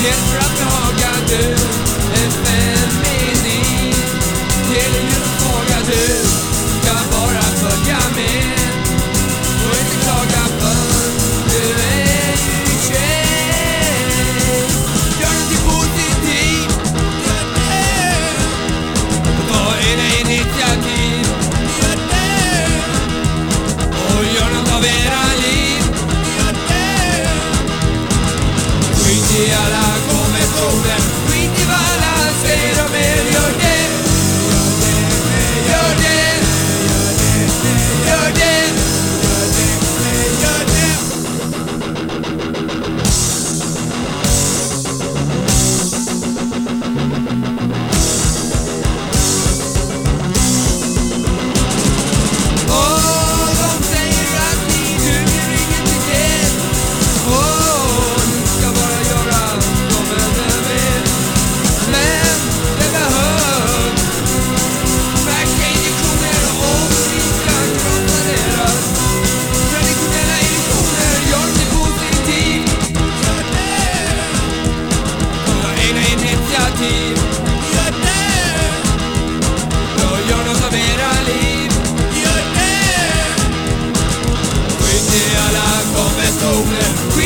Get dropped on Studiala come come Quindi va la sera meglio te Meglio te Meglio te Meglio te rolling